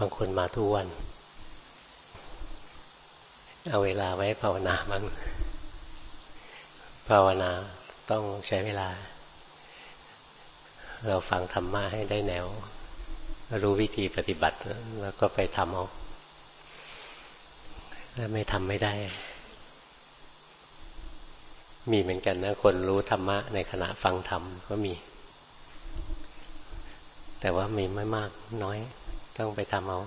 บางคนมาทุกวัน เอาเวลาไว้ภาวนาบ้างภาวนาต้องใช้เวลา เราฟังธรรมะให้ได้แนว รู้วิธีปฏิบัติ แล้วก็ไปทำเอาถ้าไม่ทำไม่ได้ มีเหมือนกันนะ คนรู้ธรรมะในขณะฟังธรรมก็มี แต่ว่ามีไม่มากน้อย ต้องไปทำเอา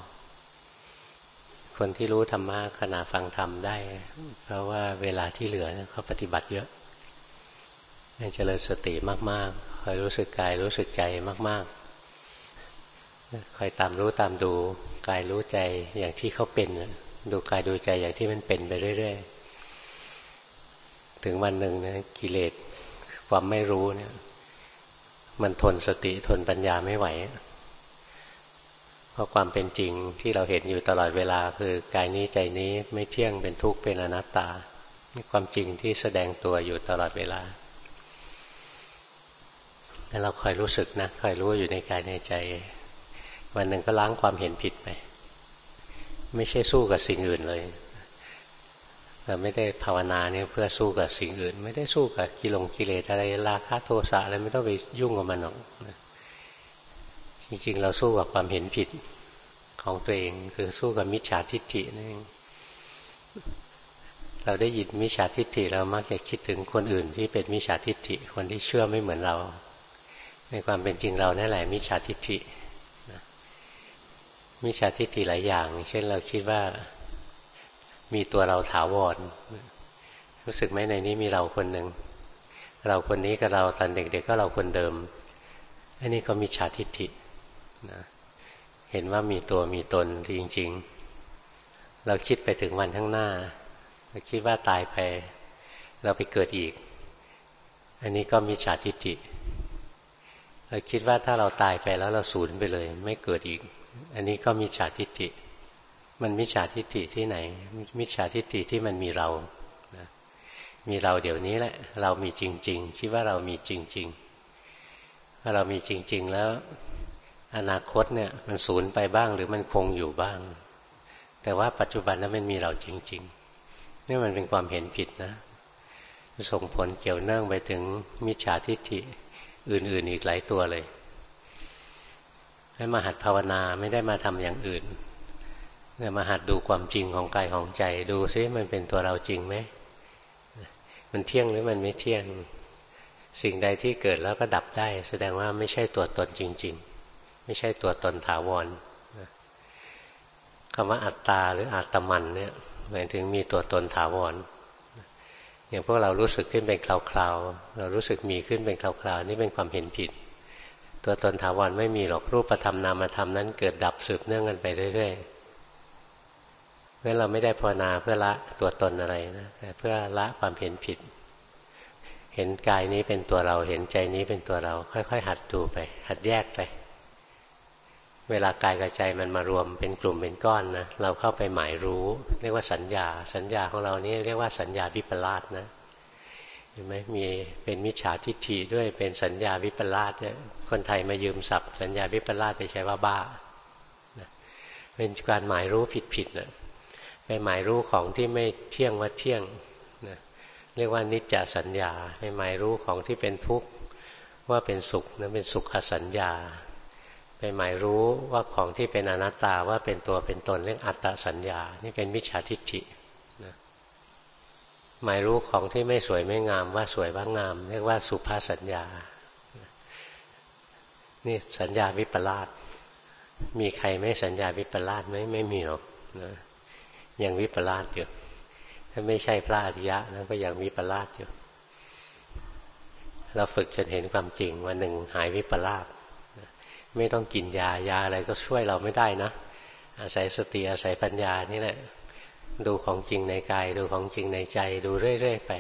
คนที่รู้ธรรมะขณะฟังธรรมได้ เพราะว่าเวลาที่เหลือเขาปฏิบัติเยอะเจริญสติมากๆคอยรู้สึกกายรู้สึกใจมากๆคอยตามรู้ตามดูกายรู้ใจอย่างที่เขาเป็น ดูกายดูใจอย่างที่มันเป็นไปเรื่อยๆ ถึงวันหนึ่งนะกิเลสความไม่รู้เนี่ย มันทนสติทนปัญญาไม่ไหว ราะความเป็นจริงที่เราเห็นอยู่ตลอดเวลาคือกายนี้ใจนี้ไม่เที่ยงเป็นทุกข์เป็นอนัตตานี่ความจริงที่แสดงตัวอยู่ตลอดเวลาแล้วเราคอยรู้สึกนะคอยรู้อยู่ในกายในใจ วันหนึ่งก็ล้างความเห็นผิดไป ไม่ใช่สู้กับสิ่งอื่นเลยเราไม่ได้ภาวนาเนี่ยเพื่อสู้กับสิ่งอื่น ไม่ได้สู้กับกิลงกิเลสอะไรราคะโทสะอะไรไม่ต้องไปยุ่งกับมันหรอก จริงๆเราสู้กับความเห็นผิดของตัวเอง คือสู้กับมิจฉาทิฏฐินั่นเองเราได้ยินมิจฉาทิฏฐิเรามักจะคิดถึงคนอื่นที่เป็นมิจฉาทิฏฐิคนที่เชื่อไม่เหมือนเรา ในความเป็นจริงเรานั่นแหละมิจฉาทิฏฐิมิจฉาทิฏฐิหลายอย่าง เช่นเราคิดว่ามีตัวเราถาวรรู้สึกไหมในนี้มีเราคนหนึ่งเราคนนี้กับเราตอนเด็กๆกก็เราคนเดิมอันนี้ก็มิจฉาทิฏฐิ นะเห็นว่ามีตัวมีตนจริง ๆ เราคิดไปถึงวันข้างหน้า เราคิดว่าตายไป เราไปเกิดอีก อันนี้ก็มิจฉาทิฏฐิเราคิดว่าถ้าเราตายไปแล้วเราสูญไปเลย ไม่เกิดอีก อันนี้ก็มิจฉาทิฏฐิมันมิจฉาทิฏฐิที่ไหน มิจฉาทิฏฐิที่มันมีเรานะมีเราเดี๋ยวนี้แหละ เรามีจริง ๆ คิดว่าเรามีจริงๆถ้าเรามีจริง ๆ แล้ว อนาคตเนี่ยมันสูญไปบ้าง หรือมันคงอยู่บ้าง แต่ว่าปัจจุบันนั้นมันมีเราจริงๆนี่มันเป็นความเห็นผิดนะส่งผลเกี่ยวเนื่องไปถึงมิจฉาทิฏฐิอื่น ๆ อีกหลายตัวเลยให้มาหัดภาวนาไม่ได้มาทำอย่างอื่นเนี่ยมาหัดดูความจริงของกายของใจ ดูซิมันเป็นตัวเราจริงไหมมันเที่ยงหรือมันไม่เที่ยง สิ่งใดที่เกิดแล้วก็ดับได้ แสดงว่าไม่ใช่ตัวตนจริง ๆ ไม่ใช่ตัวตนถาวรคำว่าอัตตาหรืออัตมันเนี่ยหมายถึงมีตัวตนถาวรอย่างพวกเรารู้สึกขึ้นเป็นคราวๆเรารู้สึกมีขึ้นเป็นคราวๆนี่เป็นความเห็นผิด ตัวตนถาวรไม่มีหรอกรูปธรรมนามธรรมนั้นเกิดดับสืบเนื่องกันไปเรื่อยๆเพราะเราไม่ได้ภาวนาเพื่อละตัวตนอะไรนะแต่เพื่อละความเห็นผิด เห็นกายนี้เป็นตัวเราเห็นใจนี้เป็นตัวเรา ค่อย ๆ หัดดูไป หัดแยกไป เวลากายกับใจมันมารวมเป็นกลุ่มเป็นก้อนนะเราเข้าไปหมายรู้ เรียกว่าสัญญา สัญญาของเรานี่เรียกว่าสัญญาวิปลาสนะเห็นไหมมีเป็นมิจฉาทิฏฐิด้วยเป็นสัญญาวิปลาสเนี่ยคนไทยมายืมศัพท์ สัญญาวิปลาสไปใช้ว่าบ้าเป็นการหมายรู้ผิดผิดนะไปหมายรู้ของที่ไม่เที่ยงว่าเที่ยงนะเรียกว่านิจจสัญญาไปหมายรู้ของที่เป็นทุกข์ว่าเป็นสุขนั้นเป็นสุขสัญญา ไปหมายรู้ว่าของที่เป็นอนัตตาว่าเป็นตัวเป็นตนเรื่องอัตตสัญญา นี่เป็นมิจฉาทิฏฐินะหมายรู้ของที่ไม่สวยไม่งามว่าสวยว่างาม เรียกว่าสุภาสัญญา นี่สัญญาวิปลาสมีใครไม่สัญญาวิปลาสไหมไม่มีหรอกนะยังวิปลาสอยู่ถ้าไม่ใช่พระอริยะนะก็ยังวิปลาสอยู่ เราฝึกจนเห็นความจริงวันหนึ่งหายวิปลาส ไม่ต้องกินยายาอะไรก็ช่วยเราไม่ได้นะ อาศัยสติอาศัยปัญญานี่แหละ ดูของจริงในกาย ดูของจริงในใจ ดูเรื่อยๆไป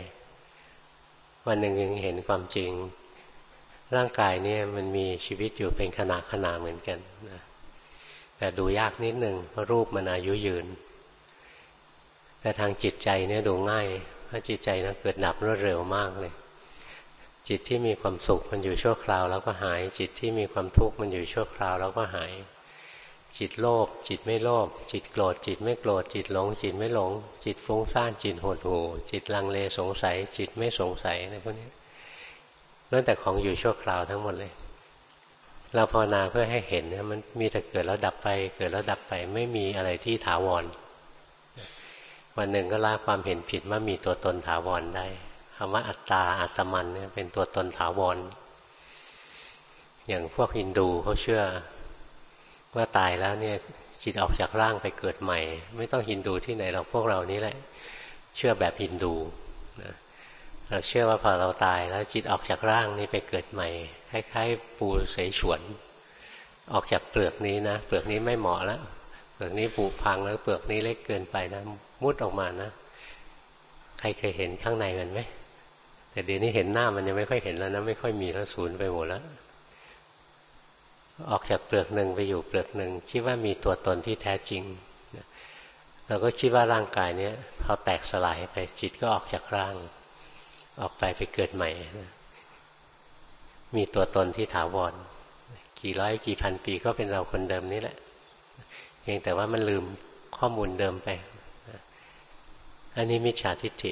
วันหนึ่งยังเห็นความจริง ร่างกายเนี่ยมันมีชีวิตอยู่เป็นขณะขณะเหมือนกันนะแต่ดูยากนิดหนึ่งเพราะรูปมันอายุยืน แต่ทางจิตใจเนี่ยดูง่ายเพราะจิตใจนะเกิดดับรวดเร็วมากเลย จิตที่มีความสุขมันอยู่ชั่วคราวแล้วก็หาย จิตที่มีความทุกข์มันอยู่ชั่วคราวแล้วก็หาย จิตโลภจิตไม่โลภจิตโกรธจิตไม่โกรธจิตหลง จิตไม่หลง จิตฟุ้งซ่านจิตหดหู่จิตลังเลสงสัย จิตไม่สงสัยในพวกนี้ล้วนแต่ของอยู่ชั่วคราวทั้งหมดเลย เราภาวนาเพื่อให้เห็นนะมันมีแต่เกิดแล้วดับไป เกิดแล้วดับไปไม่มีอะไรที่ถาวรวันหนึ่งก็ละความเห็นผิดว่ามีตัวตนถาวรได้ คำว่าอัตตาอัตมันเนี่ยเป็นตัวตนถาวร อย่างพวกฮินดูเขาเชื่อ ว่าตายแล้วเนี่ยจิตออกจากร่างไปเกิดใหม่ ไม่ต้องฮินดูที่ไหนเราพวกเรานี้แหละ เชื่อแบบฮินดูนะเราเชื่อว่าพอเราตายแล้วจิตออกจากร่างนี้ไปเกิดใหม่คล้ายๆ ปูเสฉวน ออกจากเปลือกนี้นะเปลือกนี้ไม่เหมาะแล้วเปลือกนี้ผุพังแล้วเปลือกนี้เล็กเกินไปนะมุดออกมานะ ใครเคยเห็นข้างในมันไหม แต่เดี๋ยวนี้เห็นหน้ามันยังไม่ค่อยเห็นแล้วนะไม่ค่อยมีแล้วสูญไปหมดแล้วออกจากเปลือกหนึ่งไปอยู่เปลือกหนึ่งคิดว่ามีตัวตนที่แท้จริงเราก็คิดว่าร่างกายเนี้ยพอแตกสลายไปจิตก็ออกจากร่าง ออกไปไปเกิดใหม่ มีตัวตนที่ถาวรกี่ร้อยกี่พันปีก็เป็นเราคนเดิมนี่แหละเพียงแต่ว่ามันลืมข้อมูลเดิมไปอันนี้มิจฉาทิฏฐิ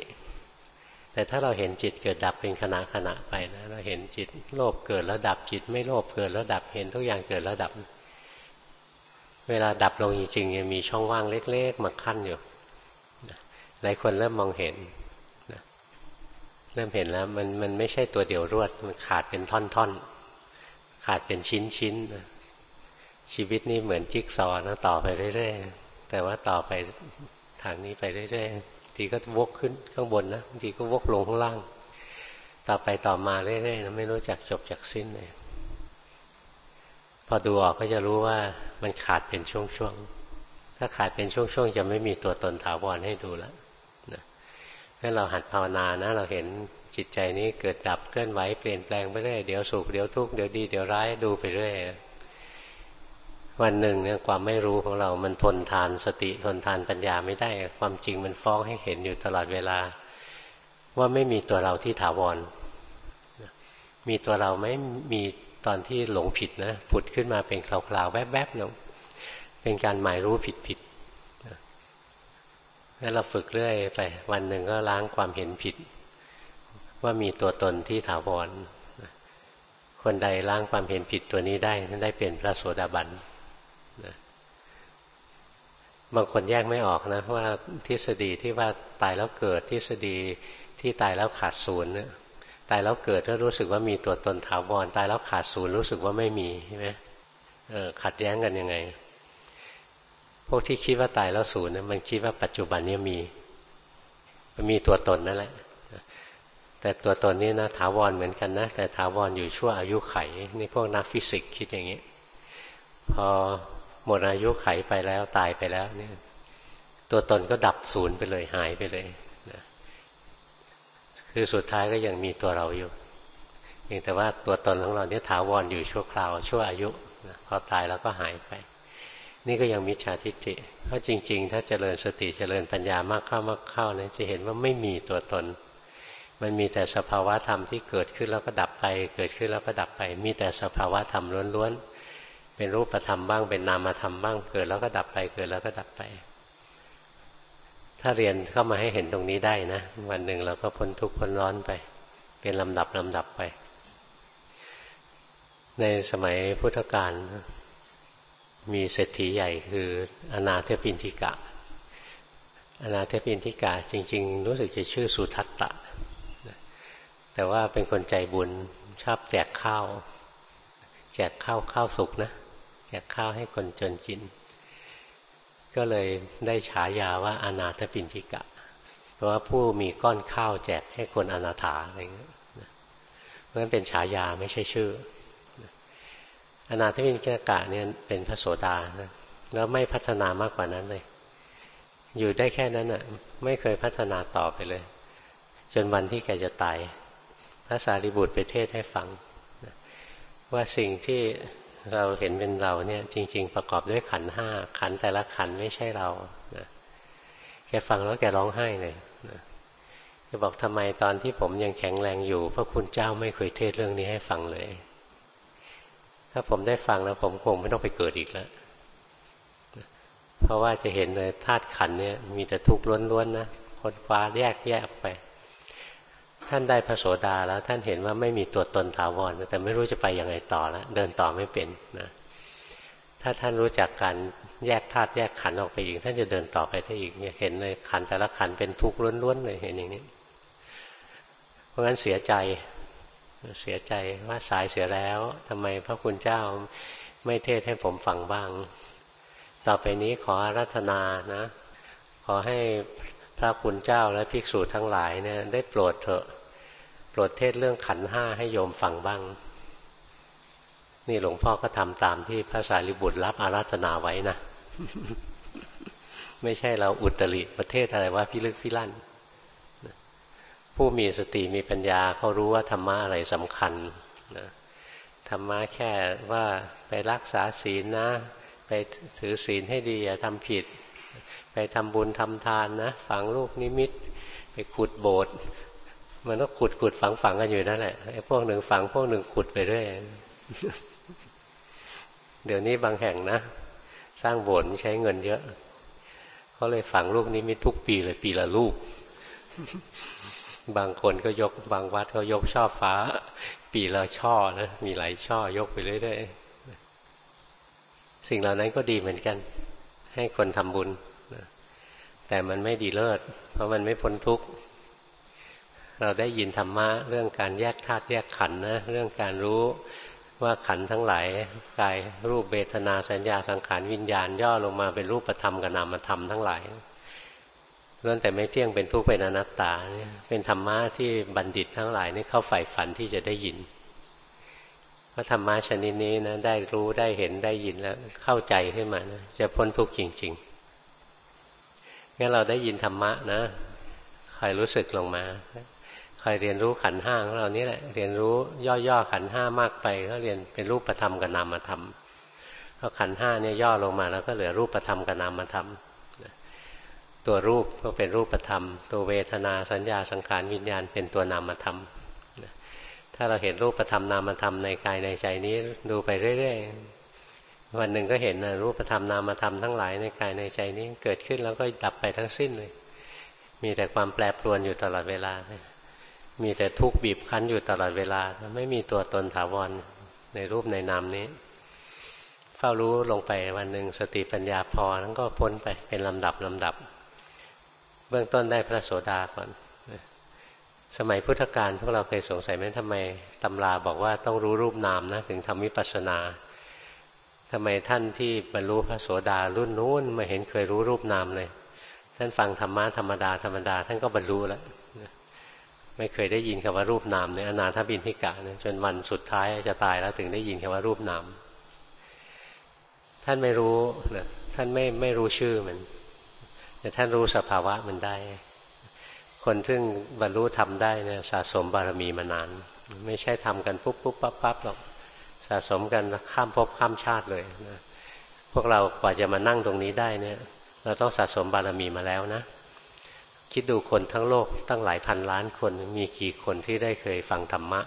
แต่ถ้าเราเห็นจิตเกิดดับเป็นขณะขณะไปนะ เราเห็นจิตโลภเกิดแล้วดับจิต ไม่โลภเกิดแล้วดับเห็นทุกอย่างเกิดแล้วดับ เวลาดับลงจริงๆยังมีช่องว่างเล็ก ๆ มาขั้นอยู่หลายคนเริ่มมองเห็นเริ่มเห็นแล้วมันมันไม่ใช่ตัวเดียวรวดมันขาดเป็นท่อนๆขาดเป็นชิ้นๆชีวิตนี้เหมือนจิ๊กซอนะต่อไปเรื่อยๆแต่ว่าต่อไปทางนี้ไปเรื่อยๆ ทีก็วกขึ้นข้างบนนะบางทีก็วกลงข้างล่าง ต่อไปต่อมาเรื่อยๆนะไม่รู้จักจบจากสิ้นเลยพอดูออกก็จะรู้ว่ามันขาดเป็นช่วงๆถ้าขาดเป็นช่วงๆจะไม่มีตัวตนถาวรให้ดูแล้วนะถ้าเราหัดภาวนานะ เราเห็นจิตใจนี้เกิดดับเคลื่อนไหวเปลี่ยนแปลงไปเรื่อยเดี๋ยวสุขเดี๋ยวทุกข์เดี๋ยวดีเดี๋ยวร้ายดูไปเรื่อย วันหนึ่งเนี่ยความไม่รู้ของเรามันทนทานสติทนทานปัญญาไม่ได้ ความจริงมันฟ้องให้เห็นอยู่ตลอดเวลา ว่าไม่มีตัวเราที่ถาวร มีตัวเราไม่มีตอนที่หลงผิดนะผุดขึ้นมาเป็นคลาวๆ แวบๆเนาะเป็นการหมายรู้ผิดๆแล้วเราฝึกเรื่อยไป วันหนึ่งก็ล้างความเห็นผิด ว่ามีตัวตนที่ถาวรคนใดล้างความเห็นผิดตัวนี้ได้นั้นได้เป็นพระโสดาบัน บางคนแยกไม่ออกนะว่าทฤษฎีที่ว่าตายแล้วเกิดทฤษฎีที่ตายแล้วขาดศูนย์เนี่ยตายแล้วเกิดก็รู้สึกว่ามีตัวตนถาวรตายแล้วขาดศูนย์รู้สึกว่าไม่มีใช่ไหมขัดแย้งกันยังไง พวกที่คิดว่าตายแล้วศูนย์เนี่ยมันคิดว่าปัจจุบันนี้มีมีตัวตนนั่นแหละแต่ตัวตนนี้นะถาวรเหมือนกันนะแต่ถาวรอยู่ชั่วอายุไขนี่พวกนักฟิสิกส์คิดอย่างนี้ พอ หมดอายุไขไปแล้วตายไปแล้วเนี่ยตัวตนก็ดับศูนย์ไปเลยหายไปเลยนะคือสุดท้ายก็ยังมีตัวเราอยู่เพียงแต่ว่าตัวตนของเราเนี่ยถาวรออยู่ชั่วคราวชั่วอายุนะพอตายแล้วก็หายไป นี่ก็ยังมิจฉาทิฏฐิเพราะจริง ๆ ถ้าเจริญสติเจริญปัญญามากเข้ามากเข้าเนี่ยจะเห็นว่าไม่มีตัวตน มันมีแต่สภาวะธรรมที่เกิดขึ้นแล้วก็ดับไป เกิดขึ้นแล้วก็ดับไป มีแต่สภาวะธรรมล้วนๆ เป็นรูปธรรมบ้าง เป็นนามธรรมบ้าง เกิดแล้วก็ดับไปเกิดแล้วก็ดับไป ถ้าเรียนเข้ามาให้เห็นตรงนี้ได้นะ วันหนึ่งเราก็พ้นทุกข์พ้นร้อนไป เป็นลำดับลำดับไป ในสมัยพุทธกาลมีเศรษฐีใหญ่คืออนาเทปินทิกะอนาเทปินทิกะจริง ๆ รู้สึกจะชื่อสุทัตตะ แต่ว่าเป็นคนใจบุญชอบแจกข้าว แจกข้าวข้าวสุกนะ แจกข้าวให้คนจนกิน ก็เลยได้ฉายาว่าอนาถปินทิกะ เพราะว่าผู้มีก้อนข้าวแจกให้คนอนาถาอะไรเงี้ยเพราะฉะนั้นเป็นฉายาไม่ใช่ชื่ออนาถปินทิกะเนี่ยเป็นพระโสดานะแล้วไม่พัฒนามากกว่านั้นเลย อยู่ได้แค่นั้นอะ ไม่เคยพัฒนาต่อไปเลย จนวันที่แกจะตาย พระสารีบุตรไปเทศให้ฟัง ว่าสิ่งที่ เราเห็นเป็นเราเนี่ย จริง ๆ ประกอบด้วยขันห้าขันแต่ละขันไม่ใช่เรานะแกฟังแล้วแกร้องไห้เลยนะแกบอกทำไมตอนที่ผมยังแข็งแรงอยู่พระคุณเจ้าไม่เคยเทศเรื่องนี้ให้ฟังเลย ถ้าผมได้ฟังแล้วผมคงไม่ต้องไปเกิดอีกแล้วเพราะว่าจะเห็นเลยธาตุขันเนี่ย มีแต่ทุกข์ล้วนๆนะคนฟ้าแยกแยกไป ท่านได้พระโสดาแล้วท่านเห็นว่าไม่มีตัวตนถาวรแต่ไม่รู้จะไปยังไงต่อแล้วเดินต่อไม่เป็นนะถ้าท่านรู้จักการแยกธาตุแยกขันออกไปอีก ท่านจะเดินต่อไปได้อีกเนี่ยเห็นเลยขันแต่ละขันเป็นทุกข์ล้วนๆเลยเห็นอย่างนี้ เพราะงั้นเสียใจ เสียใจว่าสายเสียแล้วทำไมพระคุณเจ้าไม่เทศให้ผมฟังบ้าง ต่อไปนี้ขอรัธนานะ ขอให้พระคุณเจ้าและภิกษุทั้งหลายเนี่ยได้โปรดเถอะ รดเทศเรื่องขันห้าให้โยมฟังบ้าง นี่หลวงพ่อก็ทำตามที่พระสารีบุตรรับอาราธนาไว้นะ ไม่ใช่เราอุตริประเทศอะไรว่าพิลึกพิลั่น ผู้มีสติมีปัญญาเขารู้ว่าธรรมะอะไรสำคัญนะธรรมะแค่ว่าไปรักษาศีลนะ ไปถือศีลให้ดีอย่าทำผิด ไปทำบุญทำทานนะ ฝังลูกนิมิต ไปขุดโบสถ์ มันก็ขุดขุดฝังฝังกันอยู่นั่นแหละไอ้พวกหนึ่งฝังพวกหนึ่งขุดไปเรื่อยเดี๋ยวนี้บางแห่งนะสร้างโบสถ์ใช้เงินเยอะเขาเลยฝังลูกนิมิทุกปีเลยปีละลูก บางคนก็ยกบางวัดก็ยกช่อฟ้า ปีละช่อนะมีหลายช่อยกไปเรื่อยๆสิ่งเหล่านั้นก็ดีเหมือนกัน ให้คนทำบุญแต่มันไม่ดีเลิศเพราะมันไม่พ้นทุกข์ เราได้ยินธรรมะเรื่องการแยกธาตุแยกขันธ์นะเรื่องการรู้ว่าขันธ์ทั้งหลายกายรูปเบทนาสัญญาสังขารวิญญาณย่อลงมาเป็นรูปธรรมกับนามธรรมทั้งหลายล้วนแต่ไม่เที่ยงเป็นทุกข์เป็นอนัตตาเนี่เป็นธรรมะที่บัณฑิตทั้งหลายนี่เข้าใฝ่ฝันที่จะได้ยินเพราะธรรมะชนิดนี้นะได้รู้ได้เห็นได้ยินแล้วเข้าใจขึ้นมานะจะพ้นทุกข์จริงๆงั้นเราได้ยินธรรมะนะคอยรู้สึกลงมา อยเรียนรู้ขันห้าของเรานี่แหละ เรียนรู้ย่อๆขันห้ามากไป ก็เรียนเป็นรูปธรรมกับนามธรรมพอขันห้าเนี่ยย่อลงมาแล้วก็เหลือรูปธรรมกับนามธรรมตัวรูปก็เป็นรูปธรรม ตัวเวทนาสัญญาสังขารวิญญาณเป็นตัวนามธรรมถ้าเราเห็นรูปธรรมนามธรรมในกายในใจนี้ดูไปเรื่อยๆวันหนึ่งก็เห็นรูปธรรมนามธรรมทั้งหลายในกายในใจนี้เกิดขึ้นแล้วก็ดับไปทั้งสิ้นเลย มีแต่ความแปรปรวนอยู่ตลอดเวลา มีแต่ทุกข์บีบคั้นอยู่ตลอดเวลา ไม่มีตัวตนถาวรในรูปในนามนี้ เฝ้ารู้ลงไปวันหนึ่งสติปัญญาพอนั้นก็พ้นไปเป็นลำดับลำดับ เบื้องต้นได้พระโสดาก่อน สมัยพุทธกาลพวกเราเคยสงสัยไหมทำไมตำราบอกว่าต้องรู้รูปนามนะถึงทำวิปัสสนาทำไมท่านที่บรรลุพระโสดารุ่นนู้นไม่เห็นเคยรู้รูปนามเลย ท่านฟังธรรมะธรรมดาธรรมดา ท่านก็บรรลุแล้ว ไม่เคยได้ยินคำว่ารูปนามในอนาถบินทิกะนะจนวันสุดท้ายจะตายแล้วถึงได้ยินคำว่ารูปนาม ท่านไม่รู้นะท่านไม่ไม่รู้ชื่อมันแต่ท่านรู้สภาวะมันได้ คนซึ่งบรรลุทำได้นี่ยสะสมบารมีมานาน ไม่ใช่ทำกันปุ๊บปุ๊บปั๊บปั๊บหรอกสะสมกันข้ามภพข้ามชาติเลยนะพวกเรากว่าจะมานั่งตรงนี้ได้เนี่ย เราต้องสะสมบารมีมาแล้วนะ คิดดูคนทั้งโลกตั้งหลายพันล้านคนมีกี่คนที่ได้เคยฟังธรรมะ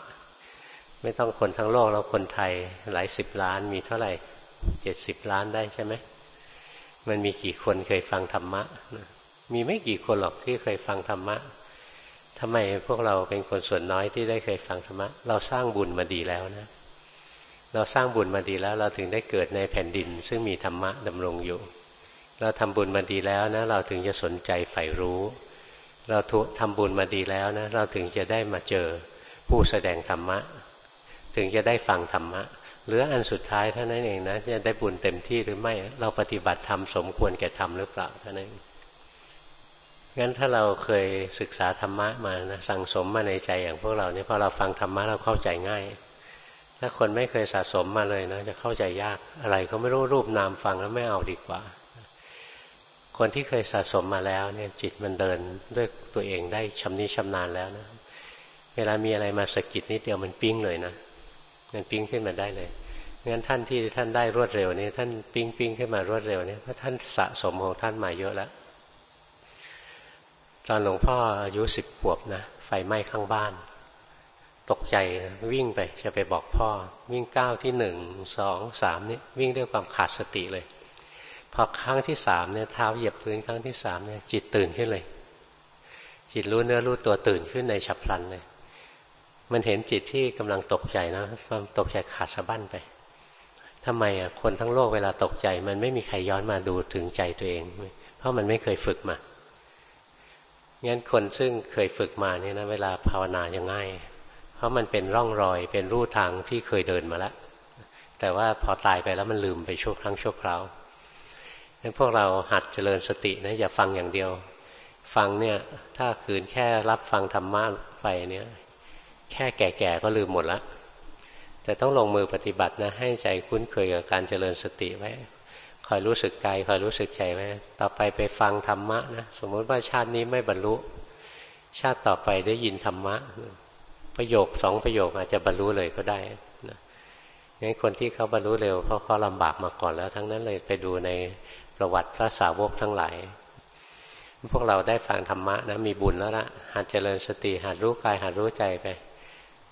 ไม่ต้องคนทั้งโลกแล้วคนไทยหลายสิบล้านมีเท่าไหร่เจ็ดสิบล้านได้ใช่ไหมมันมีกี่คนเคยฟังธรรมะ มีไม่กี่คนหรอกที่เคยฟังธรรมะทำไมพวกเราเป็นคนส่วนน้อยที่ได้เคยฟังธรรมะ เราสร้างบุญมาดีแล้วนะ เราสร้างบุญมาดีแล้ว เราถึงได้เกิดในแผ่นดิน ซึ่งมีธรรมะดำรงอยู่ เราทำบุญมาดีแล้วนะ เราถึงจะสนใจใฝ่รู้ เราทำบุญมาดีแล้วนะเราถึงจะได้มาเจอผู้แสดงธรรมะ ถึงจะได้ฟังธรรมะหรืออันสุดท้ายเท่านั้นเองนะจะได้บุญเต็มที่หรือไม่เราปฏิบัติธรรมสมควรแก่ธรรมหรือเปล่าเท่านั้นงั้นถ้าเราเคยศึกษาธรรมะมานะสั่งสมมาในใจอย่างพวกเราเนี่ยพอเราฟังธรรมะเราเข้าใจง่าย ถ้าคนไม่เคยสะสมมาเลยนะจะเข้าใจยากอะไรเขาไม่รู้รูปนามฟังแล้วไม่เอาดีกว่า คนที่เคยสะสมมาแล้วเนี่ยจิตมันเดินด้วยตัวเองได้ชำนิชำนาญแล้วนะ เวลามีอะไรมาสะกิดนิดเดียวมันปิ้งเลยนะมันปิ้งขึ้นมาได้เลยงั้นท่านที่ท่านได้รวดเร็วนี่ท่านปิ้งปิ้งขึ้นมารวดเร็วนี่เพราะท่านสะสมของท่านมาเยอะแล้วตอนหลวงพ่ออายุสิบขวบนะไฟไหม้ข้างบ้าน ตกใจวิ่งไปจะไปบอกพ่อ วิ่งก้าวที่หนึ่งสองสามนี่วิ่งด้วยความขาดสติเลย พอครั้งที่สามเนี่ยเท้าเหยียบพื้นครั้งที่สามเนี่ยจิตตื่นขึ้นเลย จิตรู้เนื้อรู้ตัวตื่นขึ้นในฉับพลันเลย มันเห็นจิตที่กำลังตกใจนะความตกใจขาดสะบั้นไปทำไมอะคนทั้งโลกเวลาตกใจ มันไม่มีใครย้อนมาดูถึงใจตัวเอง เพราะมันไม่เคยฝึกมางั้นคนซึ่งเคยฝึกมาเนี่ยนะเวลาภาวนาจะง่าย เพราะมันเป็นร่องรอยเป็นรูทางที่เคยเดินมาแล้วแต่ว่าพอตายไปแล้วมันลืมไปชั่วครั้งชั่วคราว งั้นพวกเราหัดเจริญสตินะอย่าฟังอย่างเดียว ฟังเนี่ย ถ้าคืนแค่รับฟังธรรมะไปเนี่ย แค่แก่ๆก็ลืมหมดล้วแต่ต้องลงมือปฏิบัตินะ ให้ใจคุ้นเคยกับการเจริญสติไว้คอยรู้สึกกายคอยรู้สึกใจไว้ต่อไปไปฟังธรรมะนะสมมติว่าชาตินี้ไม่บรรลุ ชาติต่อไปได้ยินธรรมะ ประโยคสองประโยคอาจจะบรรลุเลยก็ได้นะงั้นคนที่เขาบรรลุเร็วเพราะเขาลำบากมาก่อนแล้ว ทั้งนั้นเลยไปดูใน ประวัติพระสาวกทั้งหลาย พวกเราได้ฟังธรรมะนะมีบุญแล้วละหัดเจริญสติหัดรู้กายหัดรู้ใจไป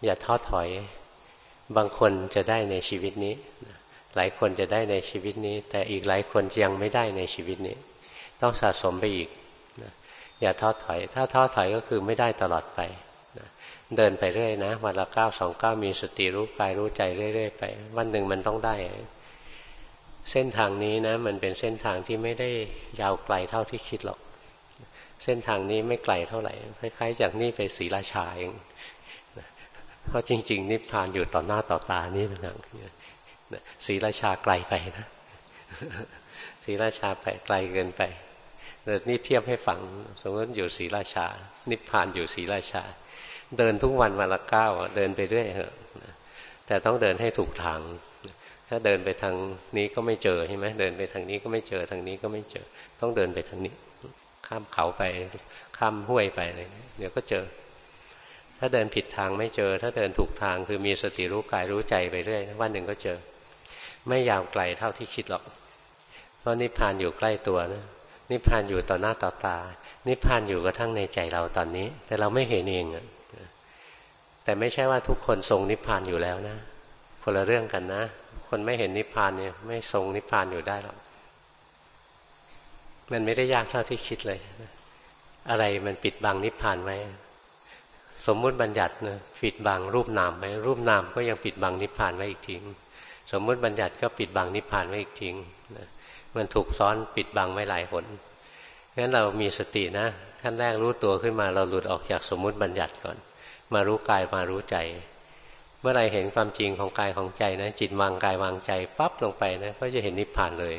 อย่าท้อถอย บางคนจะได้ในชีวิตนี้ หลายคนจะได้ในชีวิตนี้ แต่อีกหลายคนยังไม่ได้ในชีวิตนี้ ต้องสะสมไปอีกอย่าท้อถอย ถ้าท้อถอยก็คือไม่ได้ตลอดไปเดินไปเรื่อยนะวันละเก้าสองเก้ามีสติรู้กายรู้ใจเรื่อยๆไป วันหนึ่งมันต้องได้ เส้นทางนี้นะมันเป็นเส้นทางที่ไม่ได้ยาวไกลเท่าที่คิดหรอก เส้นทางนี้ไม่ไกลเท่าไหร่คล้ายๆ จากนี่ไปศรีราชาเองเพราะจริง ๆ นิพพานอยู่ต่อหน้าต่อตานี่นะศรีราชาไกลไปนะศรีราชาไปไกลเกินไปเดี๋ยวนี่เทียบให้ฟังสมมติอยู่ศรีราชา นิพพานอยู่ศรีราชา เดินทุกวันวันละเก้าเดินไปเรื่อยเถอะแต่ต้องเดินให้ถูกทาง ถ้าเดินไปทางนี้ก็ไม่เจอใช่ไหมเดินไปทางนี้ก็ไม่เจอทางนี้ก็ไม่เจอ ต้องเดินไปทางนี้ ข้ามเขาไป ข้ามห้วยไปอะไรเดี๋ยวก็เจอ ถ้าเดินผิดทางไม่เจอ ถ้าเดินถูกทางคือมีสติรู้กายรู้ใจไปเรื่อยวันหนึ่งก็เจอ ไม่ยาวไกลเท่าที่คิดหรอก เพราะนิพพานอยู่ใกล้ตัวนะนิพพานอยู่ต่อหน้าต่อตา นิพพานอยู่กระทั่งในใจเราตอนนี้ แต่เราไม่เห็นเองแต่ไม่ใช่ว่าทุกคนทรงนิพพานอยู่แล้วนะคนละเรื่องกันนะ คนไม่เห็นนิพพานเนี่ย ไม่ทรงนิพพานอยู่ได้หรอกมันไม่ได้ยากเท่าที่คิดเลย อะไรมันปิดบังนิพพานไว้ สมมุติบัญญัตินะปิดบังรูปนามไว้รูปนามก็ยังปิดบังนิพพานไว้อีกทีสมมุติบัญญัติก็ปิดบังนิพพานไว้อีกทีนะมันถูกซ้อนปิดบังไว้หลายหนงั้นเรามีสตินะขั้นแรกรู้ตัวขึ้นมาเราหลุดออกจากสมมุติบัญญัติก่อน มารู้กายมารู้ใจ เมื่อไรเห็นความจริงของกายของใจนะ จิตวางกายวางใจปั๊บลงไปนะก็จะเห็นนิพพานเลย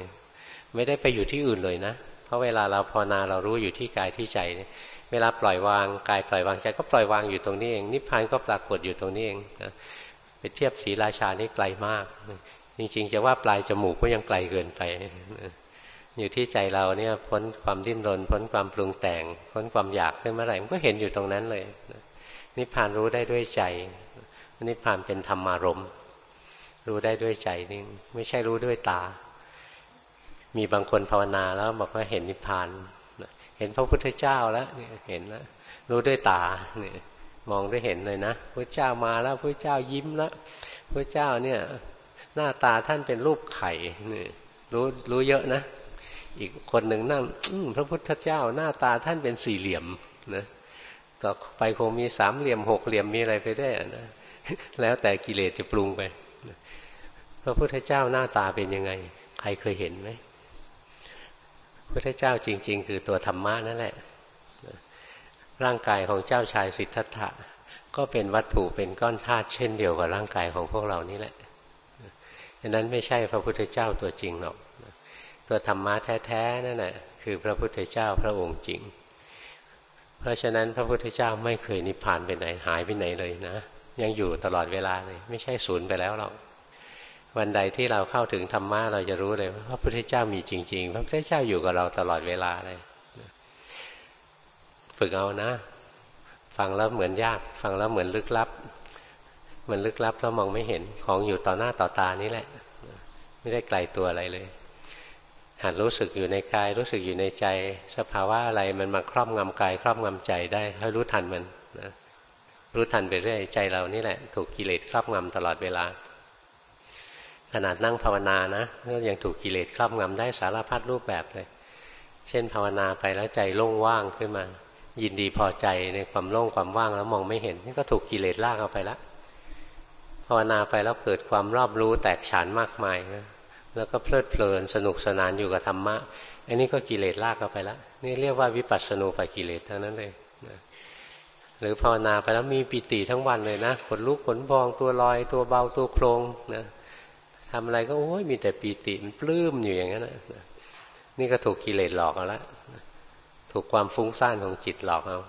ไม่ได้ไปอยู่ที่อื่นเลยนะเพราะเวลาเราภาวนาเรารู้อยู่ที่กายที่ใจเวลาปล่อยวางกายปล่อยวางใจก็ปล่อยวางอยู่ตรงนี้เองนิพพานก็ปรากฏอยู่ตรงนี้เองนะไปเทียบสีราชานี่ไกลมาก จริงๆ จะว่าปลายจมูกก็ยังไกลเกินไป อยู่ที่ใจเราเนี่ยพ้นความดิ้นรน พ้นความปรุงแต่ง พ้นความอยากขึ้นเมื่อไหร่มันก็เห็นอยู่ตรงนั้นเลยนิพพานรู้ได้ด้วยใจ นิพพานเป็นธรรมารมรู้ได้ด้วยใจนี่ไม่ใช่รู้ด้วยตา มีบางคนภาวนาแล้วบอกว่าเห็นนิพพาน เห็นพระพุทธเจ้าแล้วเห็นแล้วรู้ด้วยตาเนี่ยมองได้เห็นเลยนะพระเจ้ามาแล้วพระเจ้ายิ้มแล้วพระเจ้าเนี่ยหน้าตาท่านเป็นรูปไข่นี่รู้รู้เยอะนะ อีกคนหนึ่งนั่งพระพุทธเจ้าหน้าตาท่านเป็นสี่เหลี่ยมนะต่อไปคงมีสามเหลี่ยมหกเหลี่ยมมีอะไรไปได้นะ แล้วแต่กิเลสจะปรุงไปพระพุทธเจ้าหน้าตาเป็นยังไง ใครเคยเห็นไหมพระพุทธเจ้าจริง ๆ คือตัวธรรมะนั่นแหละ ร่างกายของเจ้าชายสิทธัตถะก็เป็นวัตถุเป็นก้อนธาตุเช่นเดียวกับร่างกายของพวกเรานี่แหละดังนั้นไม่ใช่พระพุทธเจ้าตัวจริงหรอก ตัวธรรมะแท้ๆนั่นแหละคือพระพุทธเจ้าพระองค์จริง เพราะฉะนั้นพระพุทธเจ้าไม่เคยนิพพานไปไหนหายไปไหนเลยนะ ยังอยู่ตลอดเวลาเลย ไม่ใช่ศูนย์ไปแล้วหรอกวันใดที่เราเข้าถึงธรรมะเราจะรู้เลยว่าพระพุทธเจ้ามีจริง ๆ พระพุทธเจ้าอยู่กับเราตลอดเวลาเลย ฝึกเอานะ ฟังแล้วเหมือนยาก ฟังแล้วเหมือนลึกลับ มันลึกลับแล้วมองไม่เห็นของอยู่ต่อหน้าต่อตานี่แหละ ไม่ได้ไกลตัวอะไรเลยหัดรู้สึกอยู่ในกาย รู้สึกอยู่ในใจ สภาวะอะไรมันมาครอบงำกาย ครอบงำใจได้ให้รู้ทันมันนะ รู้ทันไปเรื่อยใจเรานี่แหละ ถูกกิเลสครอบงำตลอดเวลา ขนาดนั่งภาวนานะก็ยังถูกกิเลสครอบงำได้สารพัดรูปแบบเลย เช่นภาวนาไปแล้วใจโล่งว่างขึ้นมา ยินดีพอใจในความโล่งความว่างแล้วมองไม่เห็นนี่ก็ถูกกิเลสลากเอาไปละภาวนาไปแล้วเกิดความรอบรู้แตกฉานมากมายนะแล้วก็เพลิดเพลินสนุกสนานอยู่กับธรรมะอันนี้ก็กิเลสลากเอาไปละนี่เรียกว่าวิปัสสนูปกิเลสเท่านั้นเลยนะ หรือภาวนาไปแล้วมีปิติทั้งวันเลยนะขนลุกขนพองตัวลอย ตัวเบาตัวโครงนะทำอะไรก็โอ้ยมีแต่ปีติมันปลื้มอยู่อย่างนั้นนะนี่ก็ถูกกิเลสหลอกเอาละถูกความฟุ้งซ่านของจิตหลอกเอา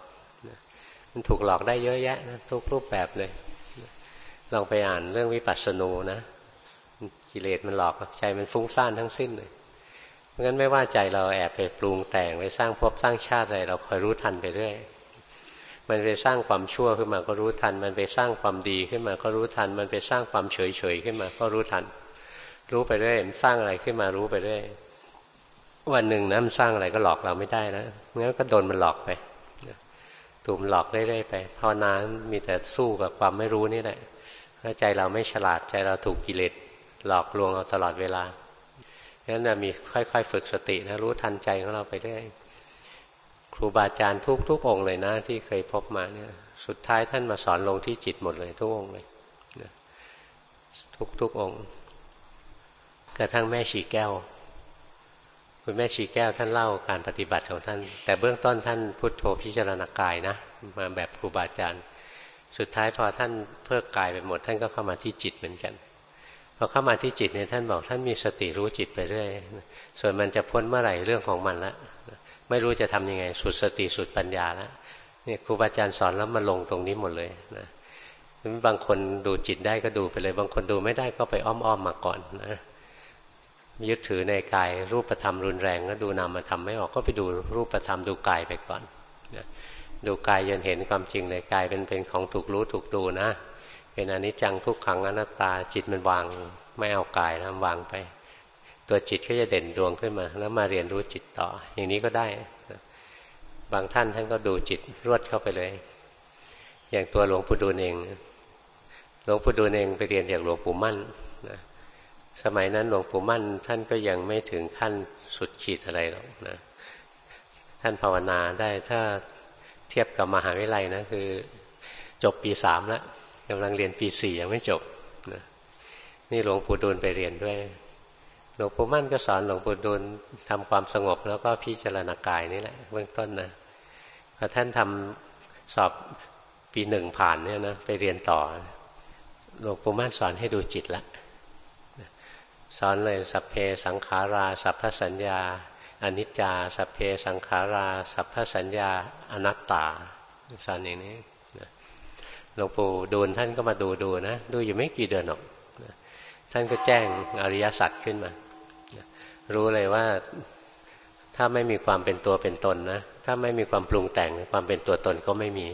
มันถูกหลอกได้เยอะแยะนะทุกรูปแบบเลยลองไปอ่านเรื่องวิปัสสนูนะ กิเลสมันหลอกใจมันฟุ้งซ่านทั้งสิ้นเลยเพราะงั้นไม่ว่าใจเราแอบไปปรุงแต่งไปสร้างภพสร้างชาติอะไรเราคอยรู้ทันไปเรื่อย มันไปสร้างความชั่วขึ้นมาก็รู้ทัน มันไปสร้างความดีขึ้นมาก็รู้ทัน มันไปสร้างความเฉยเฉยขึ้นมาก็รู้ทัน รู้ไปเรื่อยมันสร้างอะไรขึ้นมารู้ไปเรื่อยวันหนึ่งนะมันสร้างอะไรก็หลอกเราไม่ได้นะงั้นก็โดนมันหลอกไปถูกหลอกเรื่อยๆไปภาวนามีแต่สู้กับความไม่รู้นี่แหละถ้าใจเราไม่ฉลาดใจเราถูกกิเลสหลอกลวงเอาตลอดเวลางั้นนะมีค่อย ๆ ฝึกสตินะรู้ทันใจของเราไปเรื่อย รูบาอาจารย์ทุกทุกองเลยนะ ที่เคยพบมาเนี่ย สุดท้ายท่านมาสอนลงที่จิตหมดเลย ทุกองเลยทุกทุกองกระทั่งแม่ชีแก้ว คุณแม่ชีแก้วท่านเล่าการปฏิบัติของท่าน แต่เบื้องต้นท่านพุทโธพิจารณากายนะมาแบบครูบาอาจารย์ สุดท้ายพอท่านเพิกกายไปหมด ท่านก็เข้ามาที่จิตเหมือนกันพอเข้ามาที่จิตเนี่ยท่านบอกท่านมีสติรู้จิตไปเรื่อยส่วนมันจะพ้นเมื่อไหร่เรื่องของมันละ ไม่รู้จะทํำยังไง สุดสติสุดปัญญาแล้วเนี่ยครูบาอาจารย์สอนแล้วมาลงตรงนี้หมดเลยนะบางคนดูจิตได้ก็ดูไปเลย บางคนดูไม่ได้ก็ไปอ้อมๆมาก่อนนะยึดถือในกายรูปธรรมรุนแรงก็ดูนามธรรมไม่ออกก็ไปดูรูปธรรมดูกายไปก่อนนะดูกายจนเห็นความจริงเลยกายเป็นเป็นของถูกรู้ถูกดูนะ เป็นอนิจจังทุกขังอนัตตาจิตมันวางไม่เอากายแล้ววางไป ตัวจิตก็จะเด่นดวงขึ้นมา แล้วมาเรียนรู้จิตต่อ อย่างนี้ก็ได้ บางท่านท่านก็ดูจิตรวดเข้าไปเลย อย่างตัวหลวงปู่ดูลเอง หลวงปู่ดูลเองไปเรียนจากหลวงปู่มั่นนะสมัยนั้นหลวงปู่มั่น ท่านก็ยังไม่ถึงขั้นสุดขีดอะไรหรอกนะ ท่านภาวนาได้ถ้าเทียบกับมหาวิทยาลัยนะคือจบปีสามแล้วกำลังเรียนปีสี่ยังไม่จบนะนี่หลวงปู่ดูลไปเรียนด้วย ลวงปู่มั่นก็สอนหลวงปู่ดูลทำความสงบแล้วก็พิจารณากายนี่แหละเบื้องต้นนะพอท่านทำสอบปีหนึ่งผ่านเนี่ยนะไปเรียนต่อหลวงปู่มั่นสอนให้ดูจิตละสอนเลยสัพเพสังขาราสัพพสัญญาอนิจจา สัพเพสังขารา สัพพสัญญาอนัตตาสอนอย่างนี้หลวงปู่ดูลท่านก็มาดูดูนะ ดูอยู่ไม่กี่เดือนหรอกท่านก็แจ้งอริยสัจขึ้นมา รู้เลยว่าถ้าไม่มีความเป็นตัวเป็นตนนะ ถ้าไม่มีความปรุงแต่งความเป็นตัวตนก็ไม่มี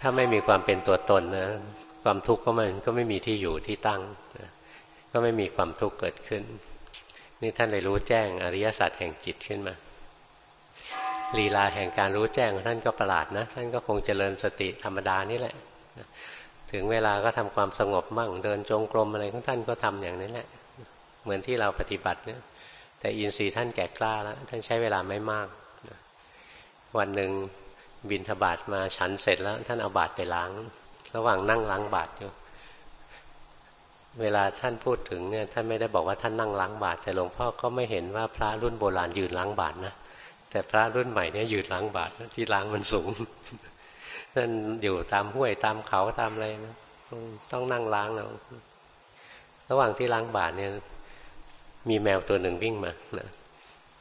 ถ้าไม่มีความเป็นตัวตนนะ ความทุกข์ก็มันก็ไม่มีที่อยู่ที่ตั้งก็ไม่มีความทุกข์เกิดขึ้น นี่ท่านเลยรู้แจ้งอริยสัจแห่งจิตขึ้นมาลีลาแห่งการรู้แจ้งท่านก็ประหลาดนะ ท่านก็คงเจริญสติธรรมดานี่แหละ ถึงเวลาก็ทำความสงบมั่งเดินจงกรมอะไรของท่านก็ทำอย่างนี้แหละ เหมือนที่เราปฏิบัติเนี่ย แต่อินทรีย์ท่านแก่กล้าแล้วท่านใช้เวลาไม่มากวันหนึ่งบินทบาทมาฉันเสร็จแล้ว ท่านเอาบาตไปล้าง ระหว่างนั่งล้างบาตอยู่ เวลาท่านพูดถึงเนี่ยท่านไม่ได้บอกว่าท่านนั่งล้างบาตแต่หลวงพ่อก็ไม่เห็นว่าพระรุ่นโบราณยืนล้างบาตนะแต่พระรุ่นใหม่เนี่ยยืนล้างบาตที่ล้างมันสูงนั่นอยู่ตามห้วยตามเขาตามอะไรนะต้องนั่งล้างเอาระหว่างที่ล้างบาตเนี่ย มีแมวตัวหนึ่งวิ่งมานะ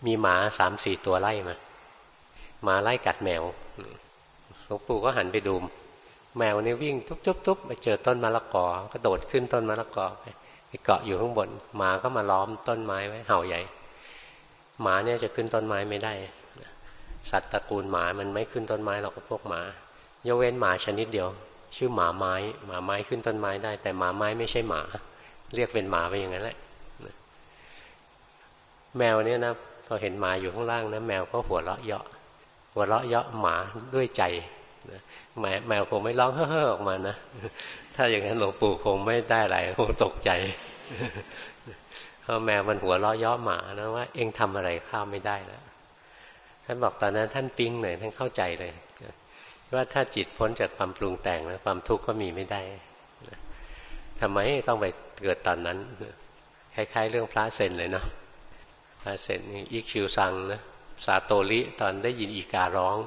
มีหมาสามสี่ตัวไล่มา หมาไล่กัดแมวหลวงปู่ก็หันไปดู แมวนี่วิ่งทุบๆๆไปเจอต้นมะละกอกระโดดขึ้นต้นมะละกอไปเกาะอยู่ข้างบน หมาก็มาล้อมต้นไม้ไว้เห่าใหญ่ หมาเนี่ยจะขึ้นต้นไม้ไม่ได้ สัตว์ตระกูลหมามันไม่ขึ้นต้นไม้หรอกพวกหมายกเว้นหมาชนิดเดียว ชื่อหมาไม้ หมาไม้ขึ้นต้นไม้ได้ แต่หมาไม้ไม่ใช่หมา เรียกเป็นหมาไปอย่างนั้นแหละ แมวเนี่ยนะพอเห็นหมาอยู่ข้างล่างนะแมวก็หัวเราะเยาะหัวเราะเยาะหมาด้วยใจแมวแมวคงไม่ร้องเฮ้อออกมานะถ้าอย่างนั้นหลวงปู่คงไม่ได้อะไรคงตกใจเพราะแมวมันหัวล้อย่อหมานะว่า เองทำอะไรข้าไม่ได้แล้วท่านบอกตอนนั้นท่านปิ๊งเลยท่านเข้าใจเลยว่าถ้าจิตพ้นจากความปรุงแต่งแล้วความทุกข์ก็มีไม่ได้ทำไมต้องไปเกิดตอนนั้นคล้ายๆ เรื่องพระเซนเลยเนาะ พระเซนอีคิวซังนะสาโตริตอนได้ยินอีการ้อง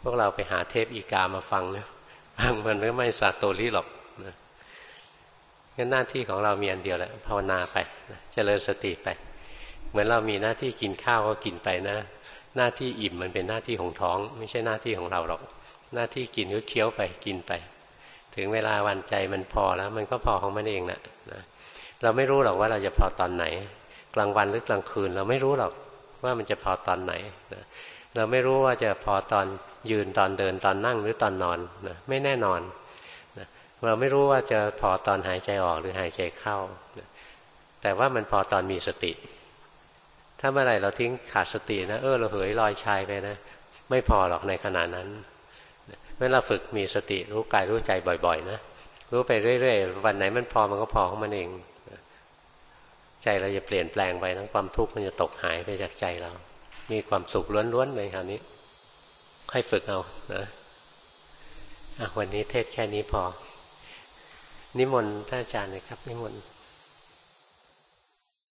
พวกเราไปหาเทปอีกามาฟังนะฟังมันก็ไม่สาโตริหรอกนะงั้นหน้าที่ของเรามีอันเดียวแหละภาวนาไปนะเจริญสติไป เหมือนเรามีหน้าที่กินข้าวก็กินไปนะ หน้าที่อิ่มมันเป็นหน้าที่ของท้อง ไม่ใช่หน้าที่ของเราหรอก หน้าที่กินก็เคี้ยวไปกินไป ถึงเวลาวันใจมันพอแล้ว มันก็พอของมันเองนะนะเราไม่รู้หรอกว่าเราจะพอตอนไหน กลางวันหรือกลางคืน เราไม่รู้หรอกว่ามันจะพอตอนไหนนะเราไม่รู้ว่าจะพอตอนยืนตอนเดินตอนนั่งหรือตอนนอนนะไม่แน่นอนนะเราไม่รู้ว่าจะพอตอนหายใจออกหรือหายใจเข้านะแต่ว่ามันพอตอนมีสติ ถ้าเมื่อไหร่เราทิ้งขาดสตินะเออเราเหยลอยชายไปนะ ไม่พอหรอกในขณะนั้นเมื่อเราฝึกมีสติรู้กายรู้ใจบ่อย ๆ นะรู้ไปเรื่อย ๆ วันไหนมันพอมันก็พอของมันเอง ใจเราจะเปลี่ยนแปลงไปนะความทุกข์มันจะตกหายไปจากใจเรา มีความสุขล้วนๆเลยคราวนี้ ค่อยฝึกเอานะวันนี้เทศแค่นี้พอ นิมนต์ท่านอาจารย์เลยครับ นิมนต์